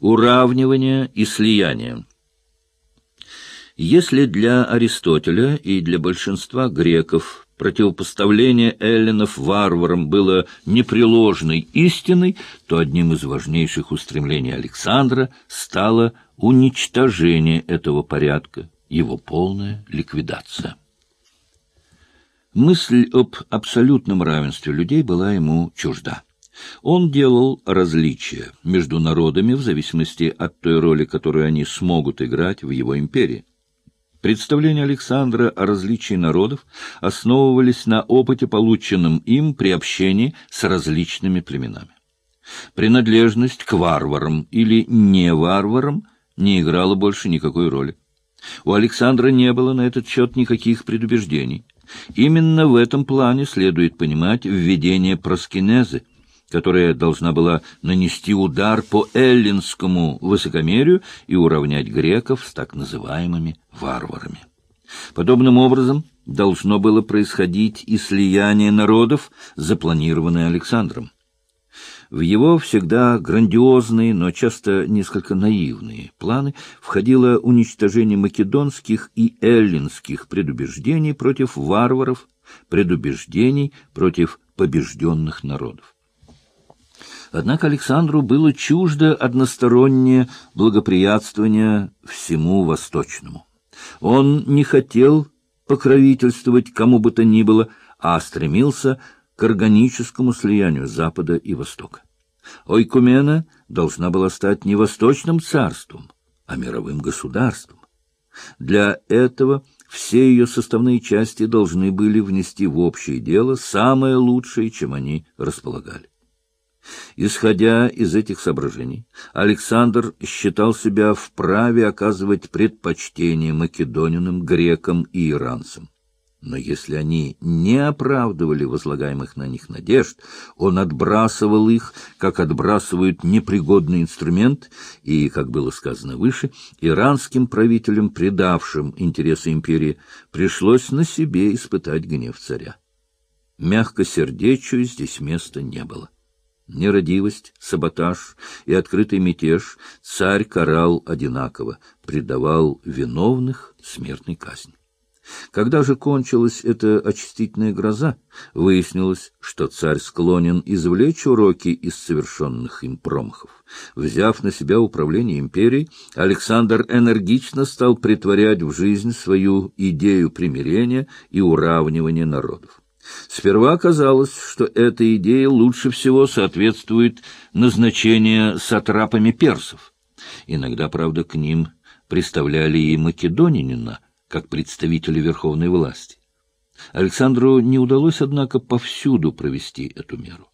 Уравнивание и слияние. Если для Аристотеля и для большинства греков противопоставление эллинов варварам было непреложной истиной, то одним из важнейших устремлений Александра стало уничтожение этого порядка, его полная ликвидация. Мысль об абсолютном равенстве людей была ему чужда. Он делал различия между народами в зависимости от той роли, которую они смогут играть в его империи. Представления Александра о различии народов основывались на опыте, полученном им при общении с различными племенами. Принадлежность к варварам или не варварам не играла больше никакой роли. У Александра не было на этот счет никаких предубеждений. Именно в этом плане следует понимать введение проскинезы, которая должна была нанести удар по эллинскому высокомерию и уравнять греков с так называемыми варварами. Подобным образом должно было происходить и слияние народов, запланированное Александром. В его всегда грандиозные, но часто несколько наивные планы входило уничтожение македонских и эллинских предубеждений против варваров, предубеждений против побежденных народов. Однако Александру было чуждо одностороннее благоприятствование всему Восточному. Он не хотел покровительствовать кому бы то ни было, а стремился к органическому слиянию Запада и Востока. Ойкумена должна была стать не восточным царством, а мировым государством. Для этого все ее составные части должны были внести в общее дело самое лучшее, чем они располагали. Исходя из этих соображений, Александр считал себя вправе оказывать предпочтение македонинам, грекам и иранцам. Но если они не оправдывали возлагаемых на них надежд, он отбрасывал их, как отбрасывают непригодный инструмент, и, как было сказано выше, иранским правителям, предавшим интересы империи, пришлось на себе испытать гнев царя. Мягкосердечию здесь места не было. Нерадивость, саботаж и открытый мятеж царь карал одинаково, предавал виновных смертной казни. Когда же кончилась эта очистительная гроза, выяснилось, что царь склонен извлечь уроки из совершенных им промахов. Взяв на себя управление империей, Александр энергично стал притворять в жизнь свою идею примирения и уравнивания народов. Сперва казалось, что эта идея лучше всего соответствует назначению сатрапами персов. Иногда, правда, к ним представляли и македонянина, как представителя верховной власти. Александру не удалось, однако, повсюду провести эту меру.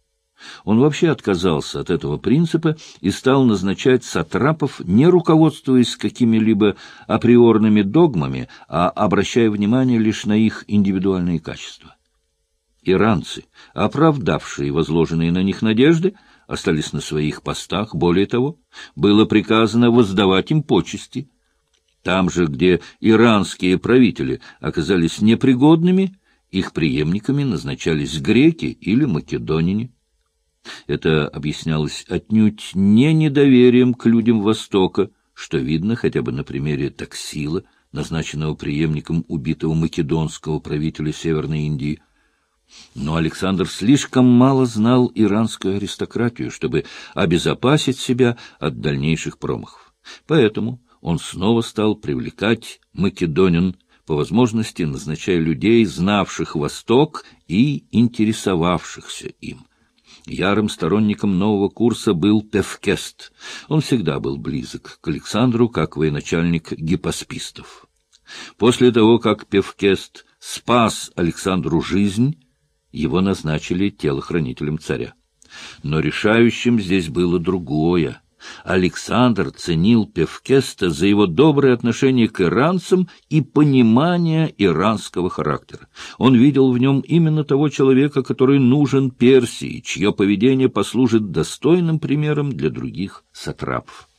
Он вообще отказался от этого принципа и стал назначать сатрапов, не руководствуясь какими-либо априорными догмами, а обращая внимание лишь на их индивидуальные качества. Иранцы, оправдавшие возложенные на них надежды, остались на своих постах, более того, было приказано воздавать им почести – там же, где иранские правители оказались непригодными, их преемниками назначались греки или македонине. Это объяснялось отнюдь не недоверием к людям Востока, что видно хотя бы на примере Таксила, назначенного преемником убитого македонского правителя Северной Индии. Но Александр слишком мало знал иранскую аристократию, чтобы обезопасить себя от дальнейших промахов. Поэтому он снова стал привлекать македонин, по возможности назначая людей, знавших Восток и интересовавшихся им. Ярым сторонником нового курса был Тевкест. Он всегда был близок к Александру, как военачальник гипоспистов. После того, как Певкест спас Александру жизнь, его назначили телохранителем царя. Но решающим здесь было другое — Александр ценил Певкеста за его доброе отношение к иранцам и понимание иранского характера. Он видел в нем именно того человека, который нужен Персии, чье поведение послужит достойным примером для других сатрапов.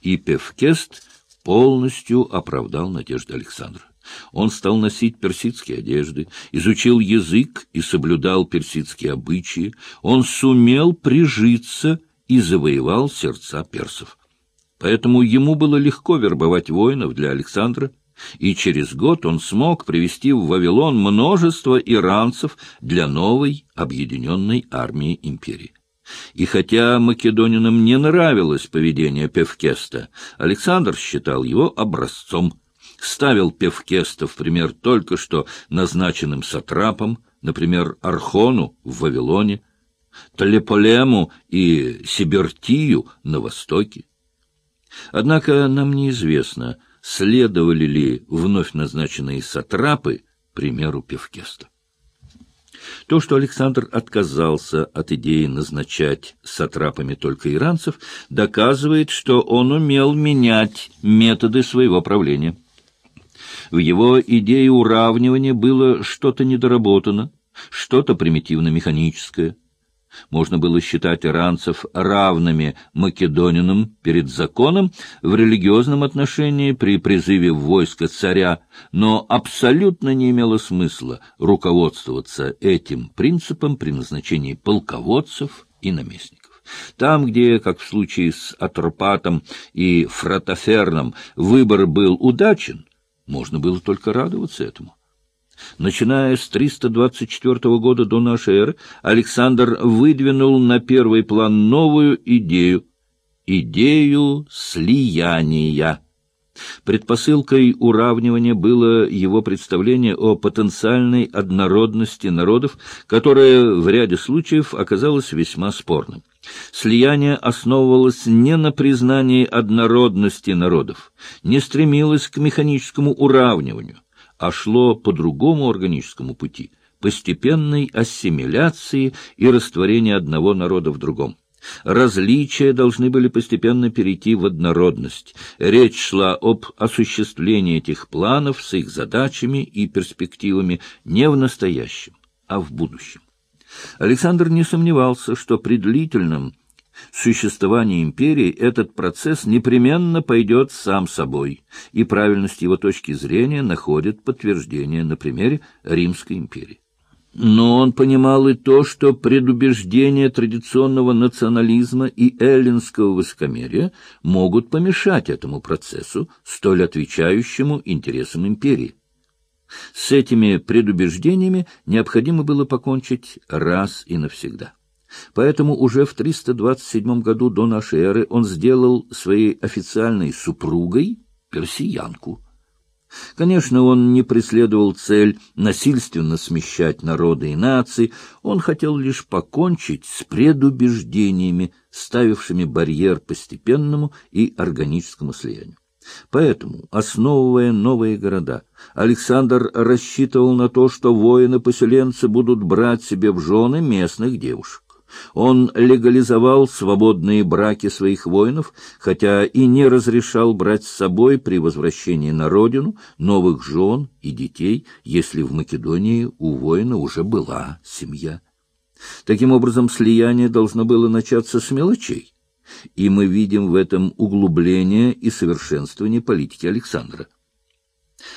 И Певкест полностью оправдал надежды Александра. Он стал носить персидские одежды, изучил язык и соблюдал персидские обычаи. Он сумел прижиться и завоевал сердца персов. Поэтому ему было легко вербовать воинов для Александра, и через год он смог привести в Вавилон множество иранцев для новой объединенной армии империи. И хотя македонинам не нравилось поведение Певкеста, Александр считал его образцом, ставил Певкеста в пример только что назначенным сатрапом, например, Архону в Вавилоне, Талеполему и Сибертию на Востоке. Однако нам неизвестно, следовали ли вновь назначенные сатрапы примеру Певкеста. То, что Александр отказался от идеи назначать сатрапами только иранцев, доказывает, что он умел менять методы своего правления. В его идее уравнивания было что-то недоработано, что-то примитивно-механическое. Можно было считать иранцев равными македонинам перед законом в религиозном отношении при призыве в войско царя, но абсолютно не имело смысла руководствоваться этим принципом при назначении полководцев и наместников. Там, где, как в случае с Атропатом и Фратоферном, выбор был удачен, можно было только радоваться этому. Начиная с 324 года до нашей эры, Александр выдвинул на первый план новую идею — идею слияния. Предпосылкой уравнивания было его представление о потенциальной однородности народов, которое в ряде случаев оказалось весьма спорным. Слияние основывалось не на признании однородности народов, не стремилось к механическому уравниванию, а шло по другому органическому пути — постепенной ассимиляции и растворения одного народа в другом. Различия должны были постепенно перейти в однородность. Речь шла об осуществлении этих планов с их задачами и перспективами не в настоящем, а в будущем. Александр не сомневался, что при длительном существовании империи этот процесс непременно пойдет сам собой, и правильность его точки зрения находит подтверждение на примере Римской империи. Но он понимал и то, что предубеждения традиционного национализма и эллинского высокомерия могут помешать этому процессу, столь отвечающему интересам империи. С этими предубеждениями необходимо было покончить раз и навсегда. Поэтому уже в 327 году до нашей эры он сделал своей официальной супругой персиянку. Конечно, он не преследовал цель насильственно смещать народы и нации, он хотел лишь покончить с предубеждениями, ставившими барьер постепенному и органическому слиянию. Поэтому, основывая новые города, Александр рассчитывал на то, что воины-поселенцы будут брать себе в жены местных девушек. Он легализовал свободные браки своих воинов, хотя и не разрешал брать с собой при возвращении на родину новых жен и детей, если в Македонии у воина уже была семья. Таким образом, слияние должно было начаться с мелочей, и мы видим в этом углубление и совершенствование политики Александра.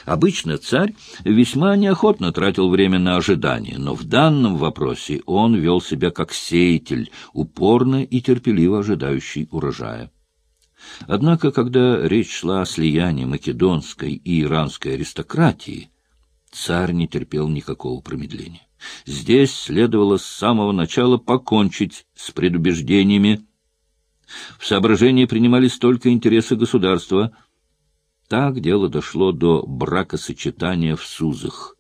Обычно царь весьма неохотно тратил время на ожидание, но в данном вопросе он вел себя как сеятель, упорно и терпеливо ожидающий урожая. Однако, когда речь шла о слиянии македонской и иранской аристократии, царь не терпел никакого промедления. Здесь следовало с самого начала покончить с предубеждениями. В соображении принимались только интересы государства — так дело дошло до бракосочетания в Сузах,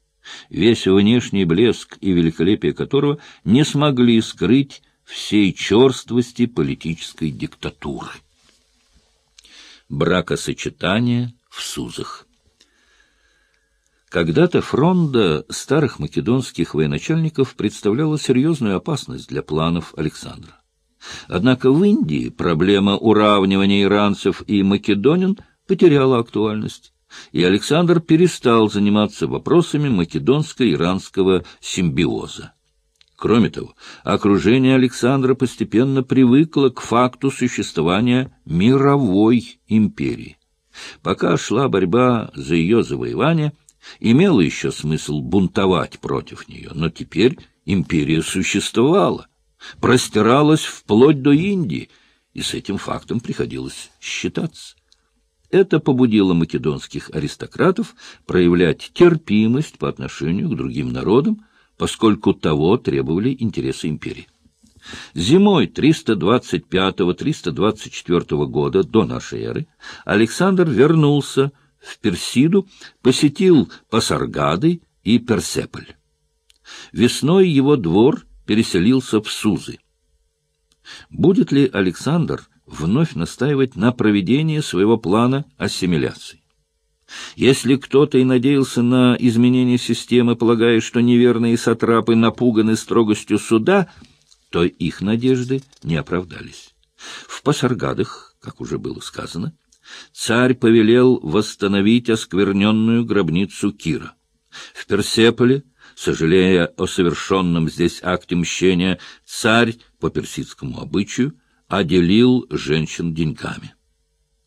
весь внешний блеск и великолепие которого не смогли скрыть всей черствости политической диктатуры. Бракосочетание в Сузах когда-то фронда старых македонских военачальников представляла серьезную опасность для планов Александра. Однако в Индии проблема уравнивания иранцев и македонин потеряла актуальность, и Александр перестал заниматься вопросами македонско-иранского симбиоза. Кроме того, окружение Александра постепенно привыкло к факту существования мировой империи. Пока шла борьба за ее завоевание, имело еще смысл бунтовать против нее, но теперь империя существовала, простиралась вплоть до Индии, и с этим фактом приходилось считаться. Это побудило македонских аристократов проявлять терпимость по отношению к другим народам, поскольку того требовали интересы империи. Зимой 325-324 года до нашей эры Александр вернулся в Персиду, посетил Пасаргады и Персеполь. Весной его двор переселился в Сузы. Будет ли Александр вновь настаивать на проведении своего плана ассимиляции? Если кто-то и надеялся на изменение системы, полагая, что неверные сатрапы напуганы строгостью суда, то их надежды не оправдались. В Пасаргадах, как уже было сказано, царь повелел восстановить оскверненную гробницу Кира. В Персеполе, сожалея о совершенном здесь акте мщения, царь, по персидскому обычаю, оделил женщин деньгами.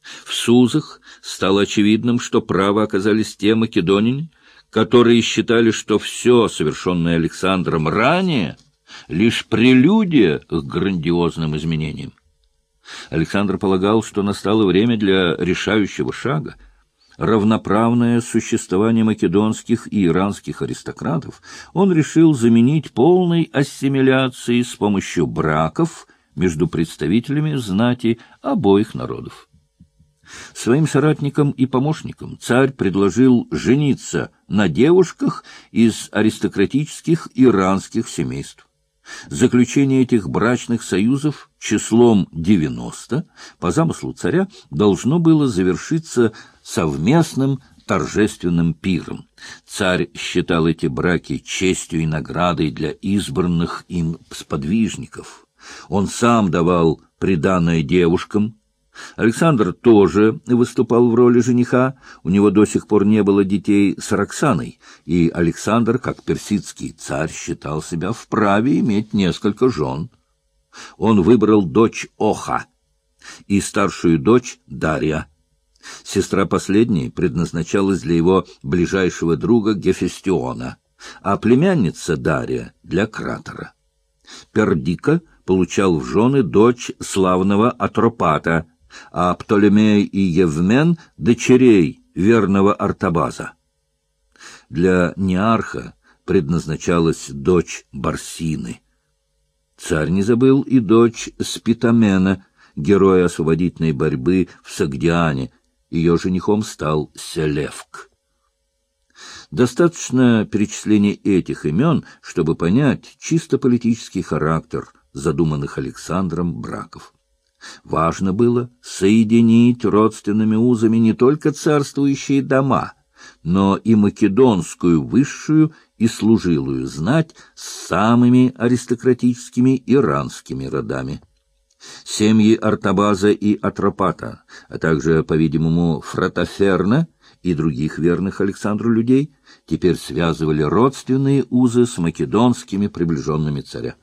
В Сузах стало очевидным, что право оказались те македонине, которые считали, что все, совершенное Александром ранее, лишь прелюдия к грандиозным изменениям. Александр полагал, что настало время для решающего шага, равноправное существование македонских и иранских аристократов, он решил заменить полной ассимиляцией с помощью браков между представителями знати обоих народов. Своим соратникам и помощникам царь предложил жениться на девушках из аристократических иранских семейств. Заключение этих брачных союзов числом 90 по замыслу царя должно было завершиться совместным торжественным пиром. Царь считал эти браки честью и наградой для избранных им сподвижников. Он сам давал приданное девушкам, Александр тоже выступал в роли жениха, у него до сих пор не было детей с Роксаной, и Александр, как персидский царь, считал себя вправе иметь несколько жен. Он выбрал дочь Оха и старшую дочь Дарья. Сестра последней предназначалась для его ближайшего друга Гефестиона, а племянница Дарья — для Кратора. Пердика получал в жены дочь славного Атропата — а Птолемей и Евмен — дочерей верного Артабаза. Для Неарха предназначалась дочь Барсины. Царь не забыл и дочь Спитамена, героя освободительной борьбы в Сагдиане. Ее женихом стал Селевк. Достаточно перечисления этих имен, чтобы понять чисто политический характер задуманных Александром браков. Важно было соединить родственными узами не только царствующие дома, но и македонскую высшую и служилую знать с самыми аристократическими иранскими родами. Семьи Артабаза и Атропата, а также, по-видимому, Фратоферна и других верных Александру людей теперь связывали родственные узы с македонскими приближенными царя.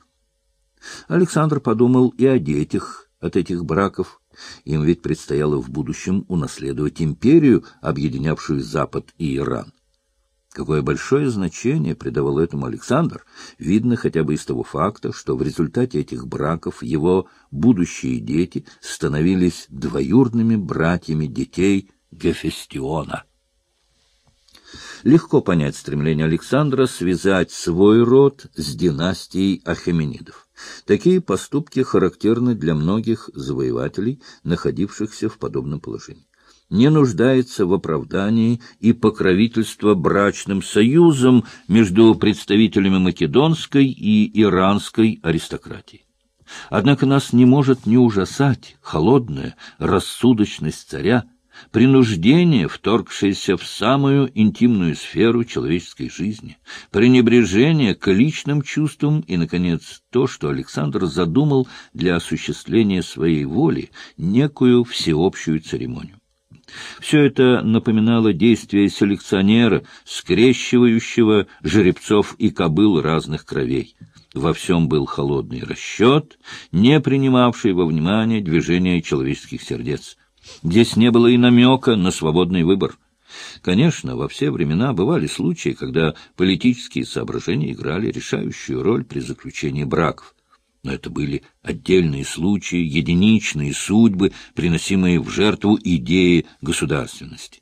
Александр подумал и о детях, от этих браков. Им ведь предстояло в будущем унаследовать империю, объединявшую Запад и Иран. Какое большое значение придавал этому Александр, видно хотя бы из того факта, что в результате этих браков его будущие дети становились двоюродными братьями детей Гефестиона. Легко понять стремление Александра связать свой род с династией Ахеменидов. Такие поступки характерны для многих завоевателей, находившихся в подобном положении. Не нуждается в оправдании и покровительство брачным союзом между представителями македонской и иранской аристократии. Однако нас не может не ужасать холодная рассудочность царя, принуждение, вторгшееся в самую интимную сферу человеческой жизни, пренебрежение к личным чувствам и, наконец, то, что Александр задумал для осуществления своей воли некую всеобщую церемонию. Все это напоминало действие селекционера, скрещивающего жеребцов и кобыл разных кровей. Во всем был холодный расчет, не принимавший во внимание движения человеческих сердец. Здесь не было и намека на свободный выбор. Конечно, во все времена бывали случаи, когда политические соображения играли решающую роль при заключении браков. но это были отдельные случаи, единичные судьбы, приносимые в жертву идеи государственности.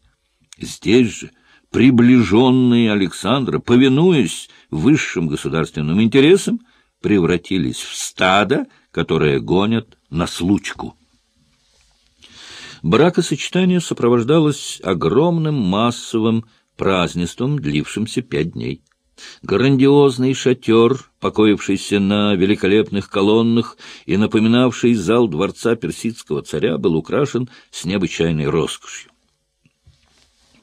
Здесь же приближенные Александра, повинуясь высшим государственным интересам, превратились в стадо, которое гонят на случку. Бракосочетание сопровождалось огромным массовым празднеством, длившимся пять дней. Грандиозный шатер, покоившийся на великолепных колоннах и напоминавший зал дворца персидского царя, был украшен с необычайной роскошью.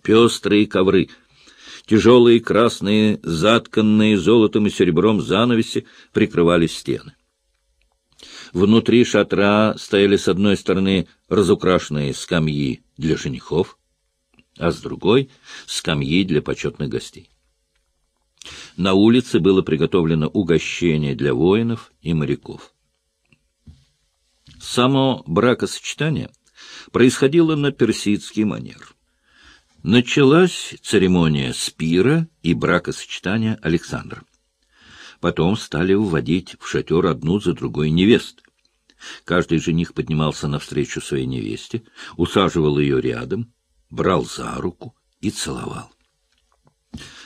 Пестрые ковры, тяжелые красные, затканные золотом и серебром занавеси прикрывали стены. Внутри шатра стояли с одной стороны разукрашенные скамьи для женихов, а с другой — скамьи для почетных гостей. На улице было приготовлено угощение для воинов и моряков. Само бракосочетание происходило на персидский манер. Началась церемония спира и бракосочетания Александра. Потом стали вводить в шатер одну за другой невест. Каждый жених поднимался навстречу своей невесте, усаживал ее рядом, брал за руку и целовал.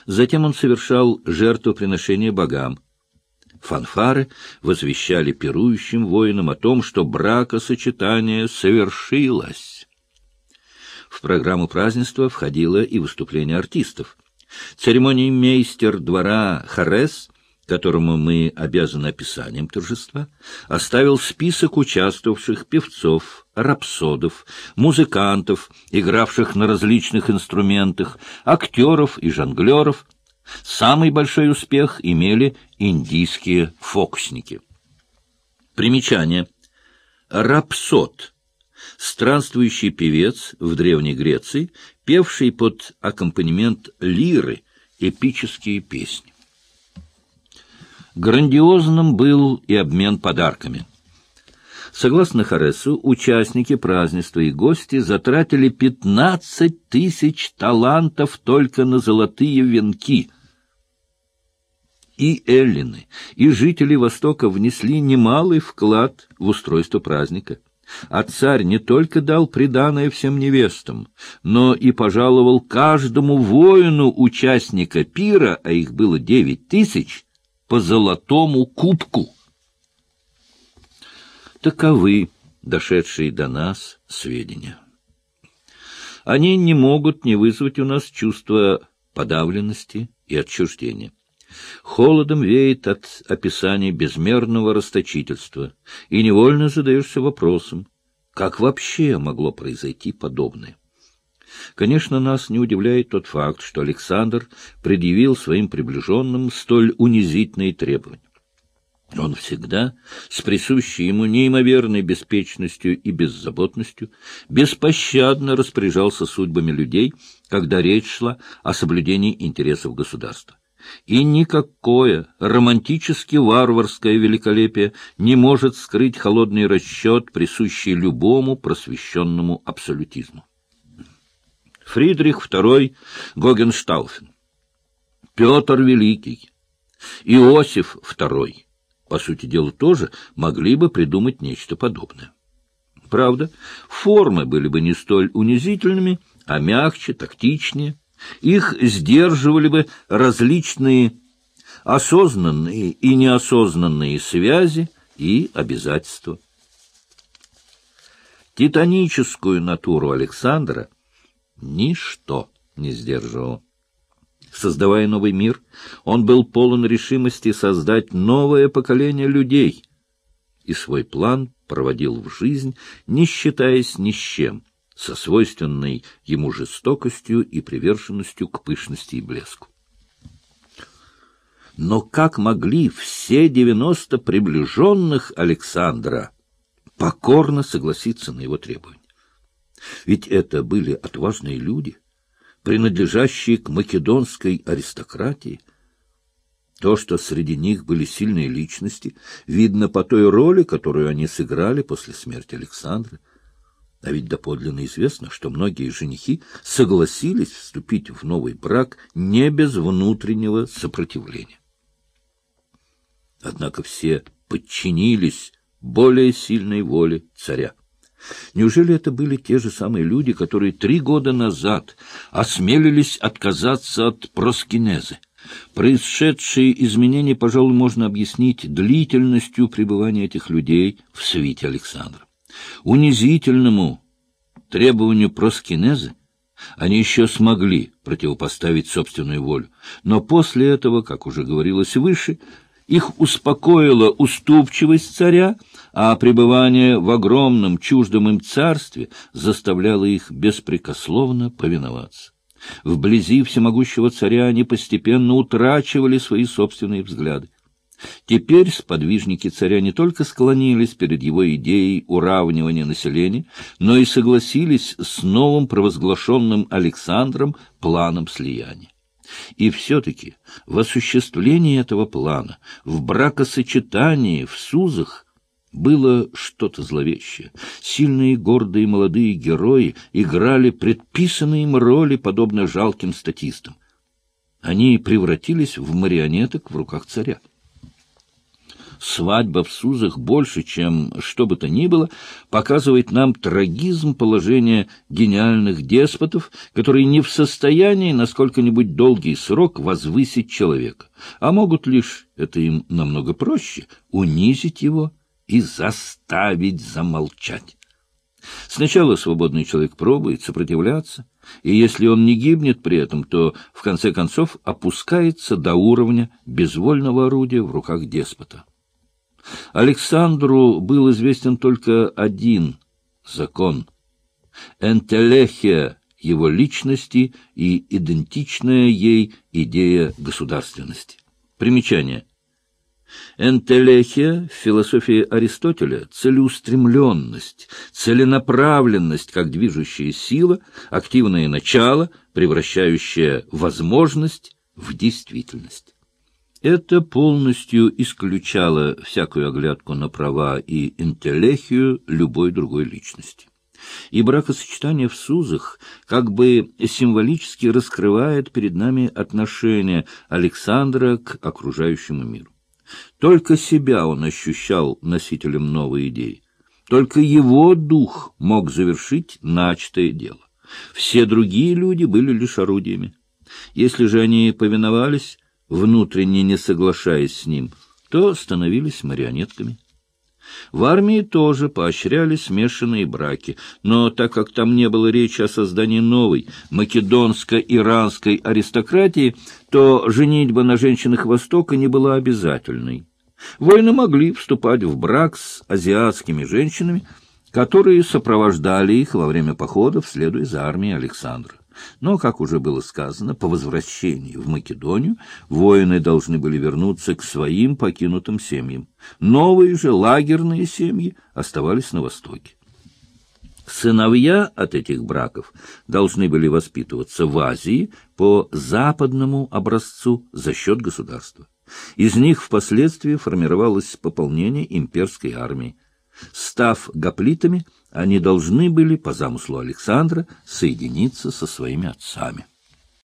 Затем он совершал жертвоприношение богам. Фанфары возвещали пирующим воинам о том, что бракосочетание совершилось. В программу празднества входило и выступление артистов. Церемоний мейстер двора Харес которому мы обязаны описанием торжества, оставил список участвовавших певцов, рапсодов, музыкантов, игравших на различных инструментах, актеров и жонглеров. Самый большой успех имели индийские фокусники. Примечание. Рапсод — странствующий певец в Древней Греции, певший под аккомпанемент лиры эпические песни. Грандиозным был и обмен подарками. Согласно Харесу, участники празднества и гости затратили 15 тысяч талантов только на золотые венки. И эллины, и жители Востока внесли немалый вклад в устройство праздника. А царь не только дал приданое всем невестам, но и пожаловал каждому воину участника пира, а их было девять тысяч, по золотому кубку. Таковы дошедшие до нас сведения. Они не могут не вызвать у нас чувства подавленности и отчуждения. Холодом веет от описаний безмерного расточительства, и невольно задаешься вопросом, как вообще могло произойти подобное. Конечно, нас не удивляет тот факт, что Александр предъявил своим приближенным столь унизительные требования. Он всегда, с присущей ему неимоверной беспечностью и беззаботностью, беспощадно распоряжался судьбами людей, когда речь шла о соблюдении интересов государства. И никакое романтически варварское великолепие не может скрыть холодный расчет, присущий любому просвещенному абсолютизму. Фридрих II Гогенштауфен, Петр Великий, Иосиф II, по сути дела, тоже могли бы придумать нечто подобное. Правда, формы были бы не столь унизительными, а мягче, тактичнее. Их сдерживали бы различные осознанные и неосознанные связи и обязательства. Титаническую натуру Александра – ничто не сдерживало. Создавая новый мир, он был полон решимости создать новое поколение людей и свой план проводил в жизнь, не считаясь ни с чем, со свойственной ему жестокостью и приверженностью к пышности и блеску. Но как могли все девяносто приближенных Александра покорно согласиться на его требования? Ведь это были отважные люди, принадлежащие к македонской аристократии. То, что среди них были сильные личности, видно по той роли, которую они сыграли после смерти Александра. А ведь доподлинно известно, что многие женихи согласились вступить в новый брак не без внутреннего сопротивления. Однако все подчинились более сильной воле царя. Неужели это были те же самые люди, которые три года назад осмелились отказаться от проскинезы? Происшедшие изменения, пожалуй, можно объяснить длительностью пребывания этих людей в свите Александра. Унизительному требованию проскинезы они еще смогли противопоставить собственную волю, но после этого, как уже говорилось выше, их успокоила уступчивость царя, а пребывание в огромном чуждом им царстве заставляло их беспрекословно повиноваться. Вблизи всемогущего царя они постепенно утрачивали свои собственные взгляды. Теперь сподвижники царя не только склонились перед его идеей уравнивания населения, но и согласились с новым провозглашенным Александром планом слияния. И все-таки в осуществлении этого плана, в бракосочетании, в Сузах, было что-то зловещее. Сильные, гордые молодые герои играли предписанные им роли, подобно жалким статистам. Они превратились в марионеток в руках царя свадьба в Сузах больше, чем что бы то ни было, показывает нам трагизм положения гениальных деспотов, которые не в состоянии на сколько-нибудь долгий срок возвысить человека, а могут лишь, это им намного проще, унизить его и заставить замолчать. Сначала свободный человек пробует сопротивляться, и если он не гибнет при этом, то в конце концов опускается до уровня безвольного орудия в руках деспота. Александру был известен только один закон — энтелехия его личности и идентичная ей идея государственности. Примечание. Энтелехия в философии Аристотеля — целеустремленность, целенаправленность как движущая сила, активное начало, превращающее возможность в действительность. Это полностью исключало всякую оглядку на права и интеллехию любой другой личности. И бракосочетание в Сузах как бы символически раскрывает перед нами отношение Александра к окружающему миру. Только себя он ощущал носителем новой идеи. Только его дух мог завершить начатое дело. Все другие люди были лишь орудиями. Если же они повиновались, внутренне не соглашаясь с ним, то становились марионетками. В армии тоже поощряли смешанные браки, но так как там не было речи о создании новой македонско-иранской аристократии, то женитьба на женщинах Востока не была обязательной. Воины могли вступать в брак с азиатскими женщинами, которые сопровождали их во время походов, следуя за армией Александра. Но, как уже было сказано, по возвращении в Македонию воины должны были вернуться к своим покинутым семьям. Новые же лагерные семьи оставались на Востоке. Сыновья от этих браков должны были воспитываться в Азии по западному образцу за счет государства. Из них впоследствии формировалось пополнение имперской армии. Став гоплитами, они должны были, по замыслу Александра, соединиться со своими отцами.